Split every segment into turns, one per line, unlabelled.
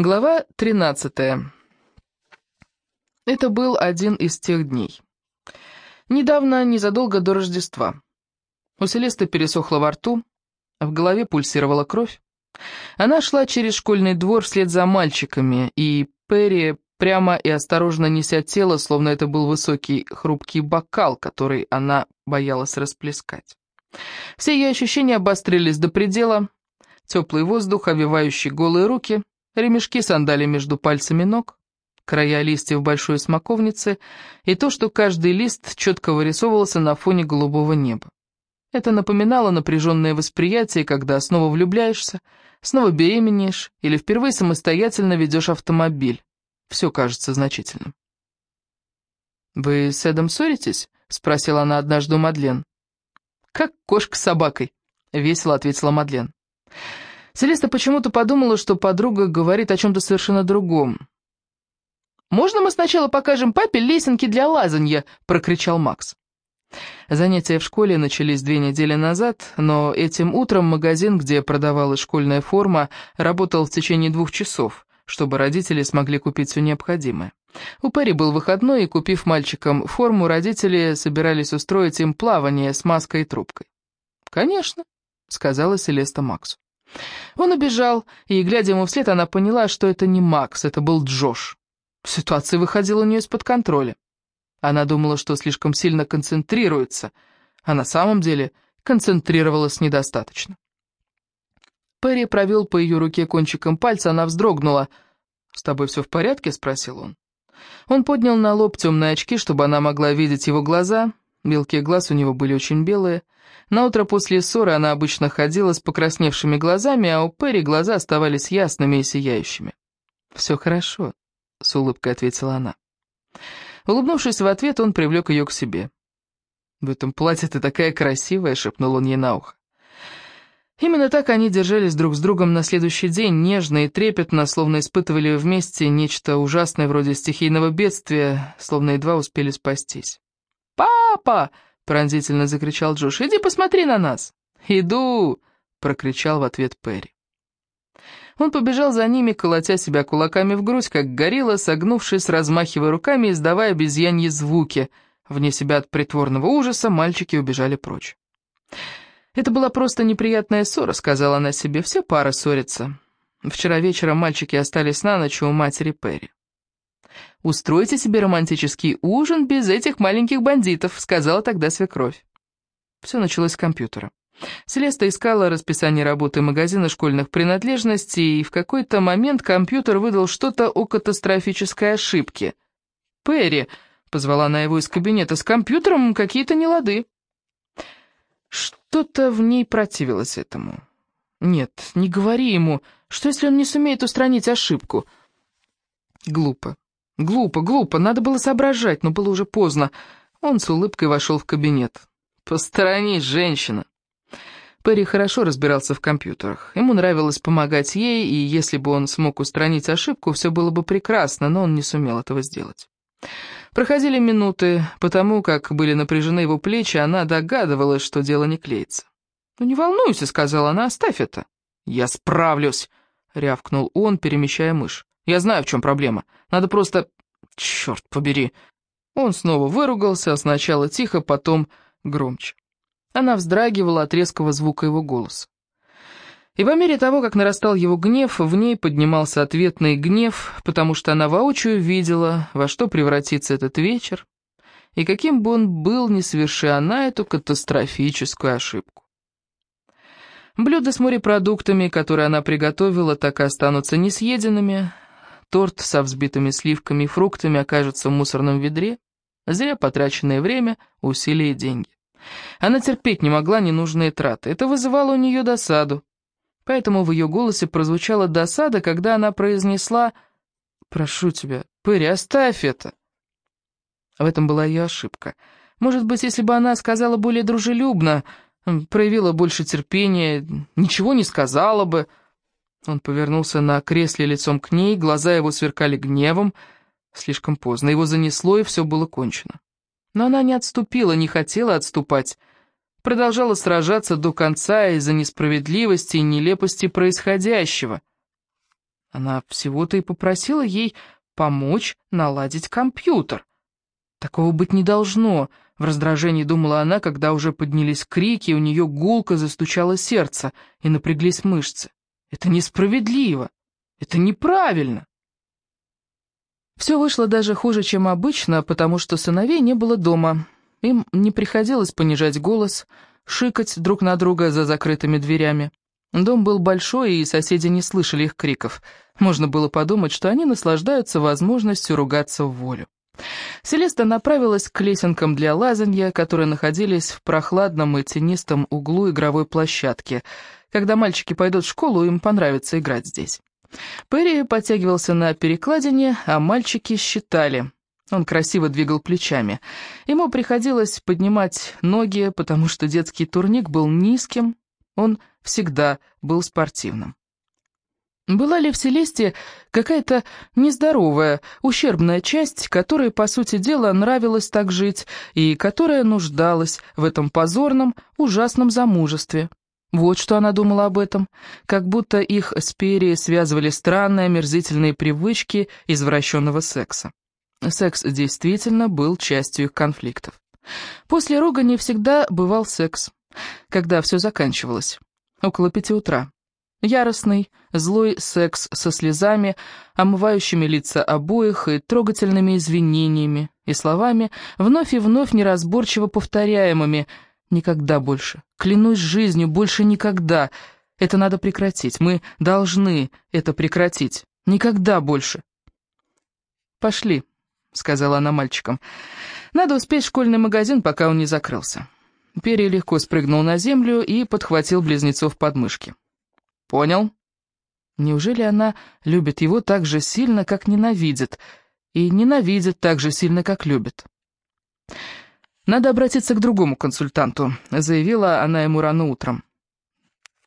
Глава 13. Это был один из тех дней. Недавно, незадолго до Рождества. У Селесты пересохло во рту, в голове пульсировала кровь. Она шла через школьный двор вслед за мальчиками, и Перри, прямо и осторожно неся тело, словно это был высокий хрупкий бокал, который она боялась расплескать. Все ее ощущения обострились до предела. Теплый воздух, овивающий голые руки, ремешки сандали между пальцами ног, края листьев большой смоковницы и то, что каждый лист четко вырисовывался на фоне голубого неба. Это напоминало напряженное восприятие, когда снова влюбляешься, снова беременеешь или впервые самостоятельно ведешь автомобиль. Все кажется значительным. «Вы с Эдом ссоритесь?» — спросила она однажды у Мадлен. «Как кошка с собакой», — весело ответила Мадлен. Селеста почему-то подумала, что подруга говорит о чем-то совершенно другом. «Можно мы сначала покажем папе лесенки для лазанья?» — прокричал Макс. Занятия в школе начались две недели назад, но этим утром магазин, где продавалась школьная форма, работал в течение двух часов, чтобы родители смогли купить все необходимое. У Перри был выходной, и, купив мальчикам форму, родители собирались устроить им плавание с маской и трубкой. «Конечно», — сказала Селеста Максу. Он убежал, и, глядя ему вслед, она поняла, что это не Макс, это был Джош. Ситуация выходила у нее из-под контроля. Она думала, что слишком сильно концентрируется, а на самом деле концентрировалась недостаточно. Перри провел по ее руке кончиком пальца, она вздрогнула. «С тобой все в порядке?» — спросил он. Он поднял на лоб темные очки, чтобы она могла видеть его глаза. Белки глаз у него были очень белые. На утро после ссоры она обычно ходила с покрасневшими глазами, а у Перри глаза оставались ясными и сияющими. «Все хорошо», — с улыбкой ответила она. Улыбнувшись в ответ, он привлек ее к себе. «В этом платье ты такая красивая», — шепнул он ей на ухо. Именно так они держались друг с другом на следующий день, нежно и трепетно, словно испытывали вместе нечто ужасное вроде стихийного бедствия, словно едва успели спастись. «Папа!» пронзительно закричал Джош. «Иди посмотри на нас!» «Иду!» — прокричал в ответ Перри. Он побежал за ними, колотя себя кулаками в грудь, как горилла, согнувшись, размахивая руками, издавая обезьяньи звуки. Вне себя от притворного ужаса мальчики убежали прочь. «Это была просто неприятная ссора», — сказала она себе. «Все пары ссорятся». Вчера вечером мальчики остались на ночь у матери Перри. «Устройте себе романтический ужин без этих маленьких бандитов», — сказала тогда свекровь. Все началось с компьютера. Селеста искала расписание работы магазина школьных принадлежностей, и в какой-то момент компьютер выдал что-то о катастрофической ошибке. «Перри», — позвала она его из кабинета, — «с компьютером какие-то нелады». Что-то в ней противилось этому. «Нет, не говори ему. Что, если он не сумеет устранить ошибку?» Глупо. Глупо, глупо, надо было соображать, но было уже поздно. Он с улыбкой вошел в кабинет. «Посторонись, женщина!» Перри хорошо разбирался в компьютерах. Ему нравилось помогать ей, и если бы он смог устранить ошибку, все было бы прекрасно, но он не сумел этого сделать. Проходили минуты, потому как были напряжены его плечи, она догадывалась, что дело не клеится. «Ну не волнуйся», — сказала она, — «оставь это». «Я справлюсь», — рявкнул он, перемещая мышь. Я знаю, в чем проблема. Надо просто... Черт побери. Он снова выругался, сначала тихо, потом громче. Она вздрагивала от резкого звука его голоса. И по мере того, как нарастал его гнев, в ней поднимался ответный гнев, потому что она воочию видела, во что превратится этот вечер, и каким бы он был, не соверши она эту катастрофическую ошибку. Блюда с морепродуктами, которые она приготовила, так и останутся несъеденными, торт со взбитыми сливками и фруктами окажется в мусорном ведре, зря потраченное время, усилия и деньги. Она терпеть не могла ненужные траты, это вызывало у нее досаду. Поэтому в ее голосе прозвучала досада, когда она произнесла «Прошу тебя, Пыри, оставь это». В этом была ее ошибка. Может быть, если бы она сказала более дружелюбно, проявила больше терпения, ничего не сказала бы, он повернулся на кресле лицом к ней, глаза его сверкали гневом. Слишком поздно, его занесло, и все было кончено. Но она не отступила, не хотела отступать. Продолжала сражаться до конца из-за несправедливости и нелепости происходящего. Она всего-то и попросила ей помочь наладить компьютер. Такого быть не должно, в раздражении думала она, когда уже поднялись крики, у нее гулко застучало сердце, и напряглись мышцы. Это несправедливо, это неправильно. Все вышло даже хуже, чем обычно, потому что сыновей не было дома. Им не приходилось понижать голос, шикать друг на друга за закрытыми дверями. Дом был большой, и соседи не слышали их криков. Можно было подумать, что они наслаждаются возможностью ругаться в волю. Селеста направилась к лесенкам для лазанья, которые находились в прохладном и тенистом углу игровой площадки. Когда мальчики пойдут в школу, им понравится играть здесь. Перри подтягивался на перекладине, а мальчики считали. Он красиво двигал плечами. Ему приходилось поднимать ноги, потому что детский турник был низким, он всегда был спортивным. Была ли в Селесте какая-то нездоровая, ущербная часть, которой, по сути дела, нравилось так жить, и которая нуждалась в этом позорном, ужасном замужестве? Вот что она думала об этом, как будто их с Перри связывали странные омерзительные привычки извращенного секса. Секс действительно был частью их конфликтов. После ругани всегда бывал секс, когда все заканчивалось, около пяти утра. Яростный, злой секс со слезами, омывающими лица обоих и трогательными извинениями, и словами, вновь и вновь неразборчиво повторяемыми «Никогда больше, клянусь жизнью, больше никогда. Это надо прекратить, мы должны это прекратить. Никогда больше». «Пошли», — сказала она мальчикам. «Надо успеть в школьный магазин, пока он не закрылся». Перри легко спрыгнул на землю и подхватил близнецов под мышки. «Понял?» Неужели она любит его так же сильно, как ненавидит, и ненавидит так же сильно, как любит? «Надо обратиться к другому консультанту», — заявила она ему рано утром.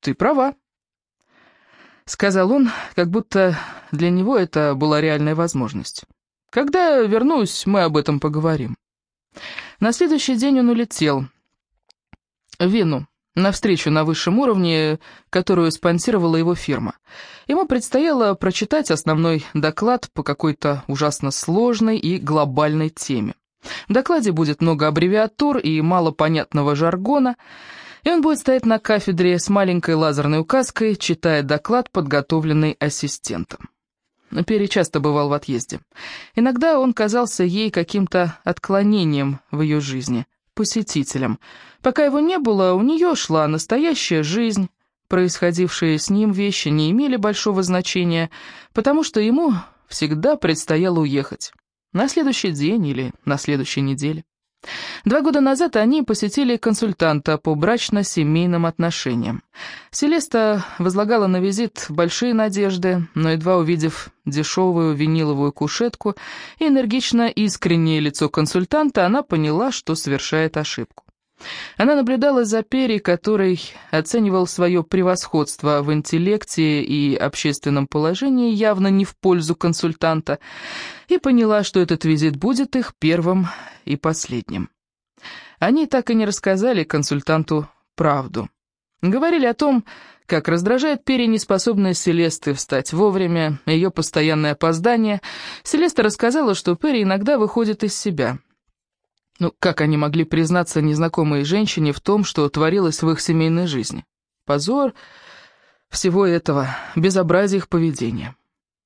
«Ты права», — сказал он, как будто для него это была реальная возможность. «Когда вернусь, мы об этом поговорим». На следующий день он улетел в Вену на встречу на высшем уровне, которую спонсировала его фирма. Ему предстояло прочитать основной доклад по какой-то ужасно сложной и глобальной теме. В докладе будет много аббревиатур и мало понятного жаргона, и он будет стоять на кафедре с маленькой лазерной указкой, читая доклад, подготовленный ассистентом. Перри часто бывал в отъезде. Иногда он казался ей каким-то отклонением в ее жизни, посетителем. Пока его не было, у нее шла настоящая жизнь. Происходившие с ним вещи не имели большого значения, потому что ему всегда предстояло уехать. На следующий день или на следующей неделе. Два года назад они посетили консультанта по брачно-семейным отношениям. Селеста возлагала на визит большие надежды, но едва увидев дешевую виниловую кушетку и энергично искреннее лицо консультанта, она поняла, что совершает ошибку. Она наблюдала за Перри, который оценивал свое превосходство в интеллекте и общественном положении явно не в пользу консультанта, и поняла, что этот визит будет их первым и последним. Они так и не рассказали консультанту правду. Говорили о том, как раздражает Перри неспособность Селесты встать вовремя, ее постоянное опоздание. Селеста рассказала, что Перри иногда выходит из себя – ну, как они могли признаться незнакомой женщине в том, что творилось в их семейной жизни? Позор всего этого, безобразие их поведения.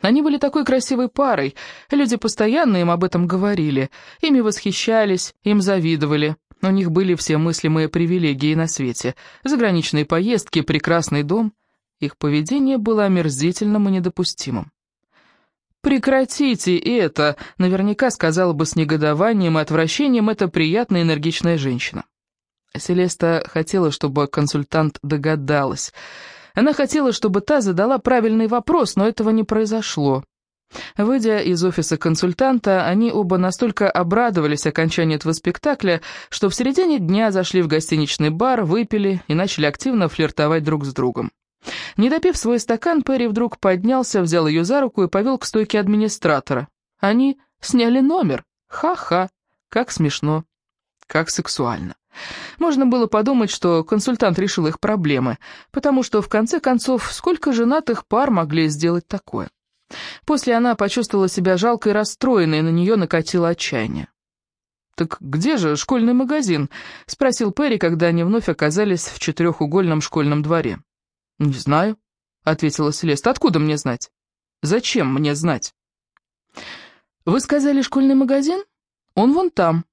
Они были такой красивой парой, люди постоянно им об этом говорили, ими восхищались, им завидовали. У них были все мыслимые привилегии на свете, заграничные поездки, прекрасный дом. Их поведение было омерзительным и недопустимым. «Прекратите это!» — наверняка сказала бы с негодованием и отвращением эта приятная энергичная женщина. Селеста хотела, чтобы консультант догадалась. Она хотела, чтобы та задала правильный вопрос, но этого не произошло. Выйдя из офиса консультанта, они оба настолько обрадовались окончанию этого спектакля, что в середине дня зашли в гостиничный бар, выпили и начали активно флиртовать друг с другом. Не допив свой стакан, Перри вдруг поднялся, взял ее за руку и повел к стойке администратора. Они сняли номер. Ха-ха, как смешно, как сексуально. Можно было подумать, что консультант решил их проблемы, потому что, в конце концов, сколько женатых пар могли сделать такое? После она почувствовала себя жалкой и расстроенной, и на нее накатило отчаяние. «Так где же школьный магазин?» — спросил Перри, когда они вновь оказались в четырехугольном школьном дворе. «Не знаю», — ответила Селеста. «Откуда мне знать? Зачем мне знать?» «Вы сказали школьный магазин? Он вон там».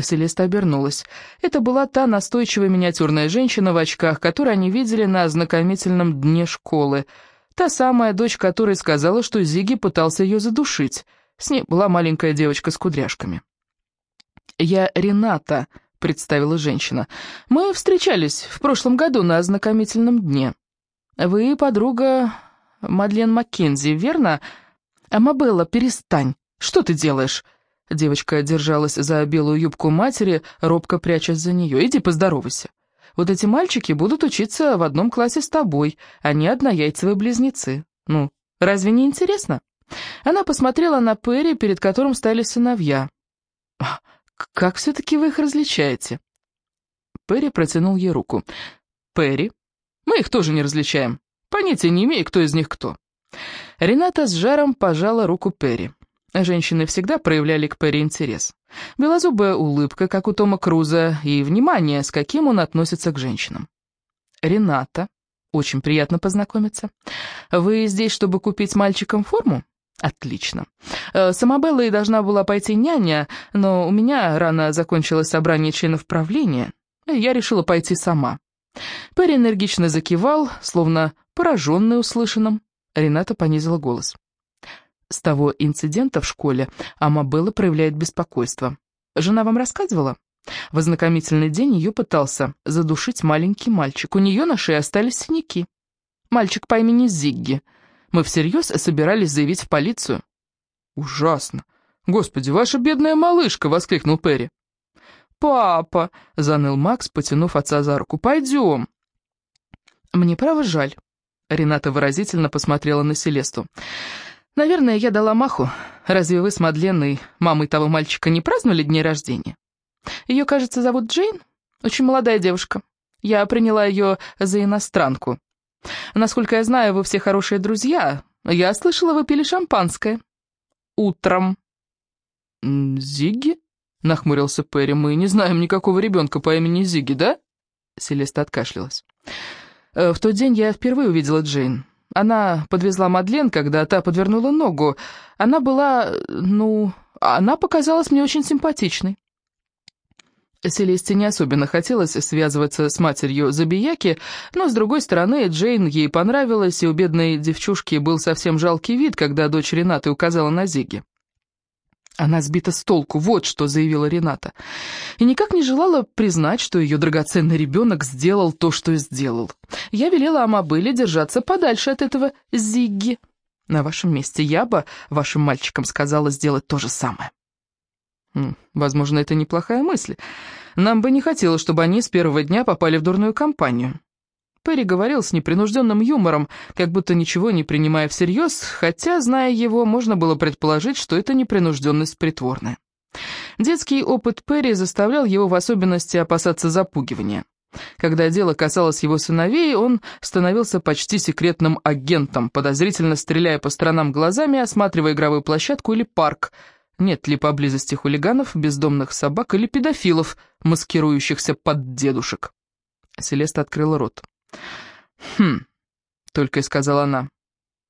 Селеста обернулась. Это была та настойчивая миниатюрная женщина в очках, которую они видели на ознакомительном дне школы. Та самая дочь, которой сказала, что Зиги пытался ее задушить. С ней была маленькая девочка с кудряшками. «Я Рената», — представила женщина. «Мы встречались в прошлом году на ознакомительном дне. Вы подруга Мадлен Маккензи, верно? Амабелла, перестань. Что ты делаешь?» Девочка держалась за белую юбку матери, робко прячась за нее. «Иди поздоровайся. Вот эти мальчики будут учиться в одном классе с тобой, они однояйцевые близнецы. Ну, разве не интересно?» Она посмотрела на Перри, перед которым стали сыновья. «Как все-таки вы их различаете?» Перри протянул ей руку. «Перри? Их тоже не различаем. Понятия не имею, кто из них кто». Рената с жаром пожала руку Перри. Женщины всегда проявляли к Перри интерес. Белозубая улыбка, как у Тома Круза, и внимание, с каким он относится к женщинам. «Рената, очень приятно познакомиться. Вы здесь, чтобы купить мальчикам форму?» «Отлично. Э, с Амабеллой должна была пойти няня, но у меня рано закончилось собрание членов правления, и я решила пойти сама». Перри энергично закивал, словно пораженный услышанным. Рената понизила голос. С того инцидента в школе Амабелла проявляет беспокойство. Жена вам рассказывала? В ознакомительный день ее пытался задушить маленький мальчик. У нее на шее остались синяки. Мальчик по имени Зигги. Мы всерьез собирались заявить в полицию. «Ужасно! Господи, ваша бедная малышка!» — воскликнул Перри. «Папа!» — заныл Макс, потянув отца за руку. «Пойдем!» «Мне право жаль», — Рената выразительно посмотрела на Селесту. «Наверное, я дала маху. Разве вы с Мадленной, мамой того мальчика, не праздновали дней рождения? Ее, кажется, зовут Джейн? Очень молодая девушка. Я приняла ее за иностранку. Насколько я знаю, вы все хорошие друзья. Я слышала, вы пили шампанское. Утром». «Зигги?» — нахмурился Перри. «Мы не знаем никакого ребенка по имени Зигги, да?» Селеста откашлялась. «Э, «В тот день я впервые увидела Джейн. Она подвезла Мадлен, когда та подвернула ногу. Она была, ну, она показалась мне очень симпатичной. Селесте не особенно хотелось связываться с матерью Забияки, но, с другой стороны, Джейн ей понравилась, и у бедной девчушки был совсем жалкий вид, когда дочь Ренаты указала на Зиги. Она сбита с толку, вот что заявила Рената. И никак не желала признать, что ее драгоценный ребенок сделал то, что сделал. Я велела Амабелле держаться подальше от этого Зигги. На вашем месте я бы вашим мальчикам сказала сделать то же самое. Возможно, это неплохая мысль. Нам бы не хотелось, чтобы они с первого дня попали в дурную компанию. Перри говорил с непринужденным юмором, как будто ничего не принимая всерьез, хотя, зная его, можно было предположить, что это непринужденность притворная. Детский опыт Перри заставлял его в особенности опасаться запугивания. Когда дело касалось его сыновей, он становился почти секретным агентом, подозрительно стреляя по сторонам глазами, осматривая игровую площадку или парк, нет ли поблизости хулиганов, бездомных собак или педофилов, маскирующихся под дедушек. Селеста открыла рот. «Хм», — только и сказала она.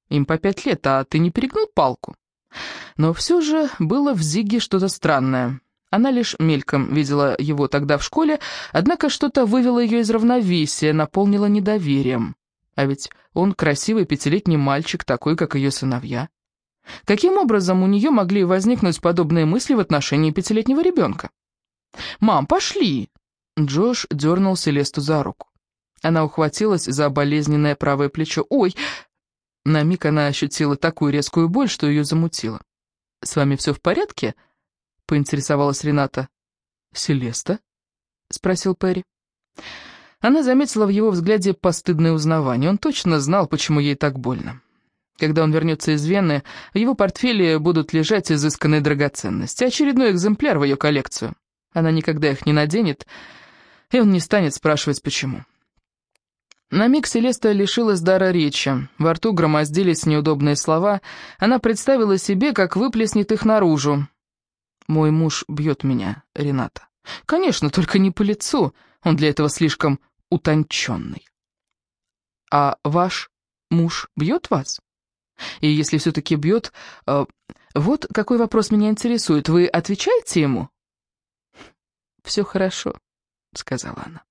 «Им по пять лет, а ты не перегнул палку?» Но все же было в Зиге что-то странное. Она лишь мельком видела его тогда в школе, однако что-то вывело ее из равновесия, наполнило недоверием. А ведь он красивый пятилетний мальчик, такой, как ее сыновья. Каким образом у нее могли возникнуть подобные мысли в отношении пятилетнего ребенка? «Мам, пошли!» Джош дернул Селесту за руку. Она ухватилась за болезненное правое плечо. «Ой!» На миг она ощутила такую резкую боль, что ее замутило. «С вами все в порядке?» — поинтересовалась Рената. «Селеста?» — спросил Перри. Она заметила в его взгляде постыдное узнавание. Он точно знал, почему ей так больно. Когда он вернется из Вены, в его портфеле будут лежать изысканные драгоценности, очередной экземпляр в ее коллекцию. Она никогда их не наденет, и он не станет спрашивать, почему. На миг Селеста лишилась дара речи, во рту громоздились неудобные слова, она представила себе, как выплеснет их наружу. «Мой муж бьет меня, Рената». «Конечно, только не по лицу, он для этого слишком утонченный». «А ваш муж бьет вас?» «И если все-таки бьет, э, вот какой вопрос меня интересует, вы отвечаете ему?» «Все хорошо», — сказала она.